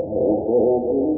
Oh,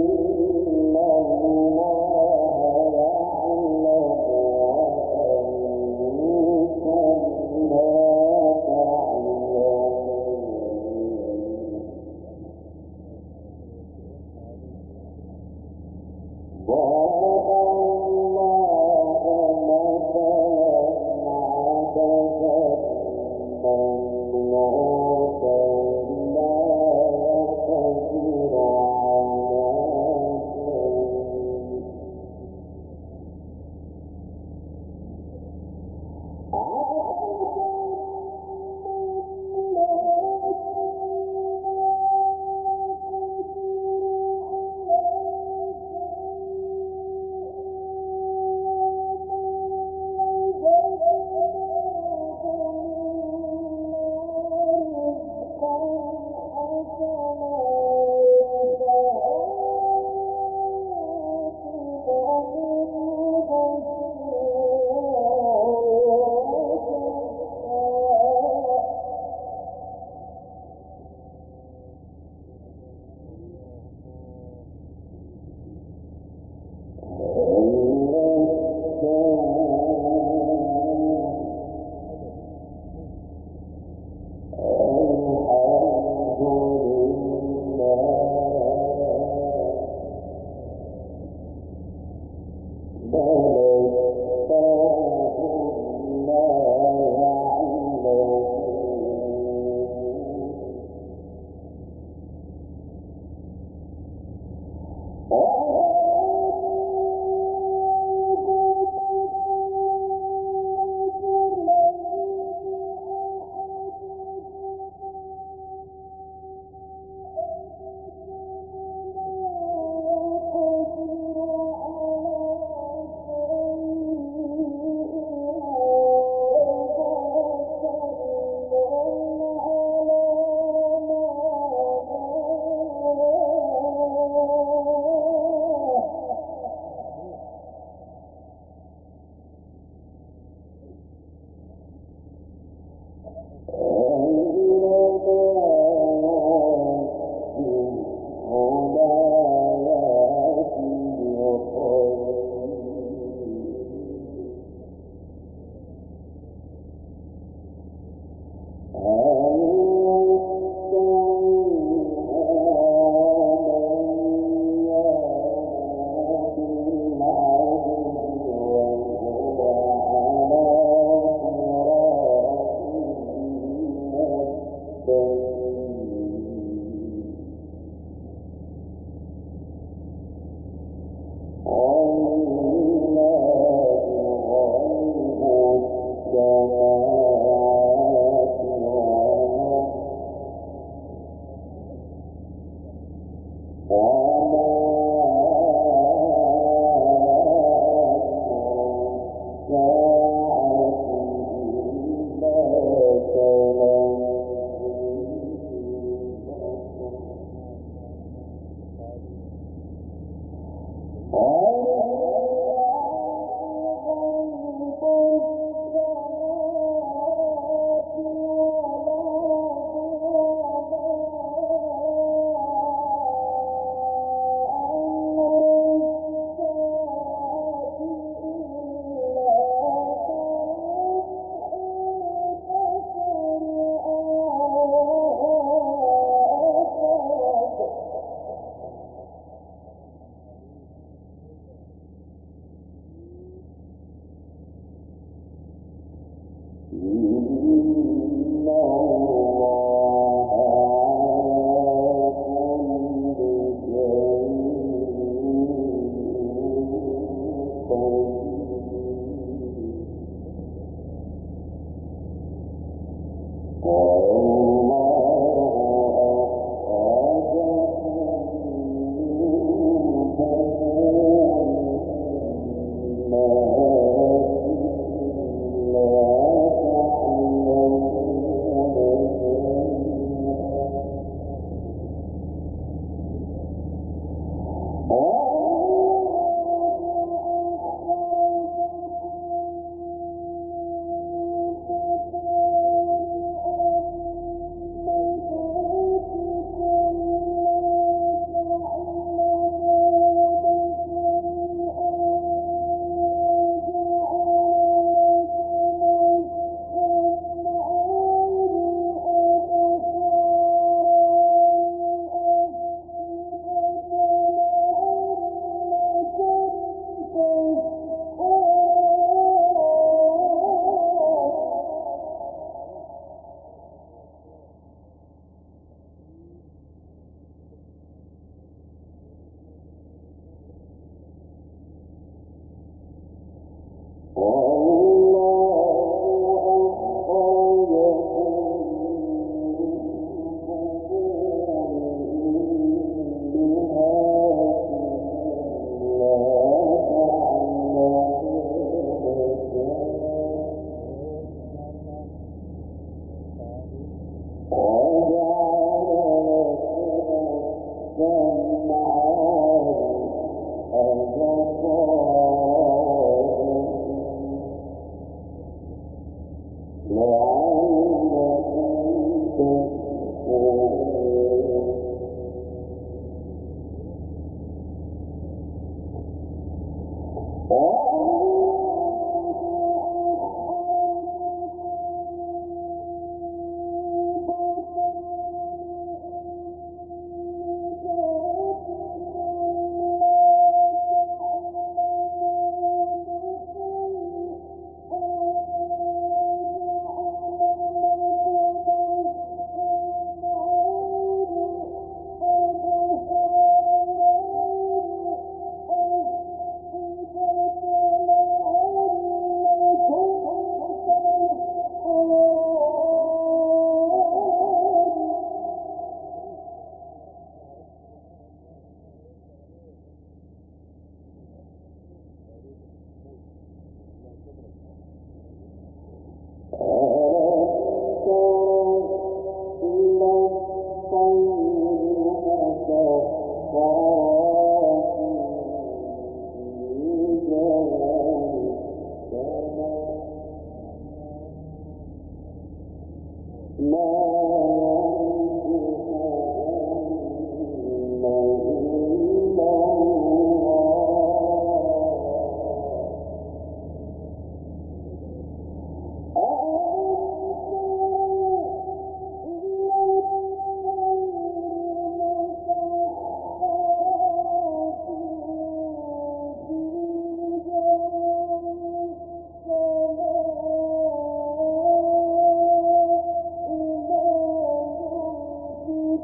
more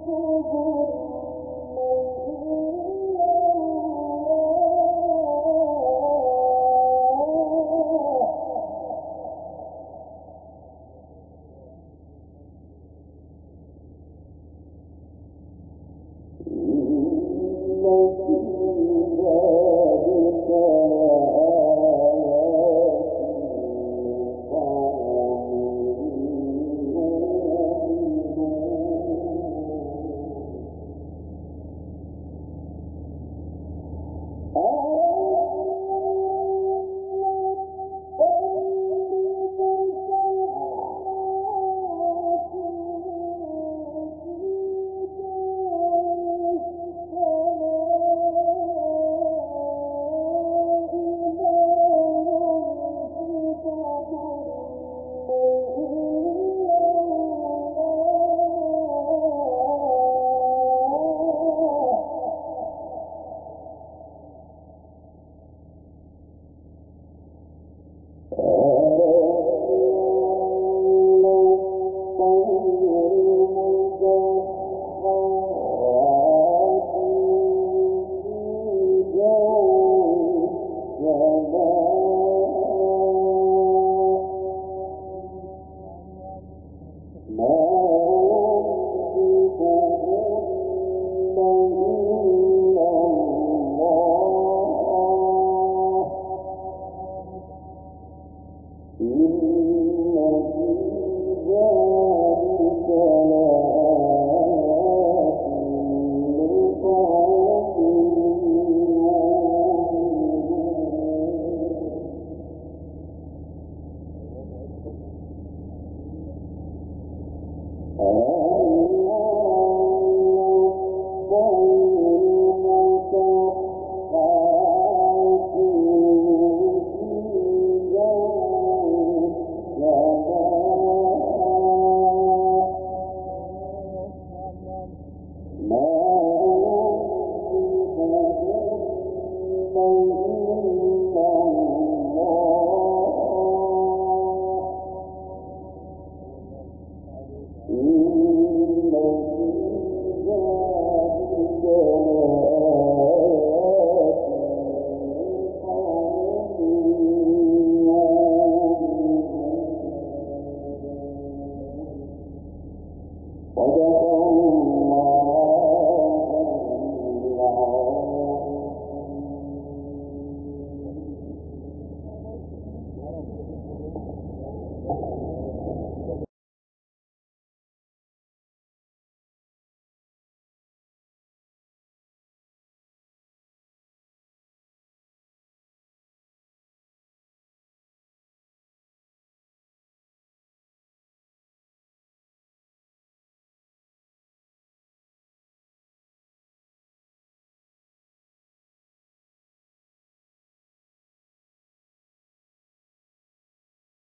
cô vô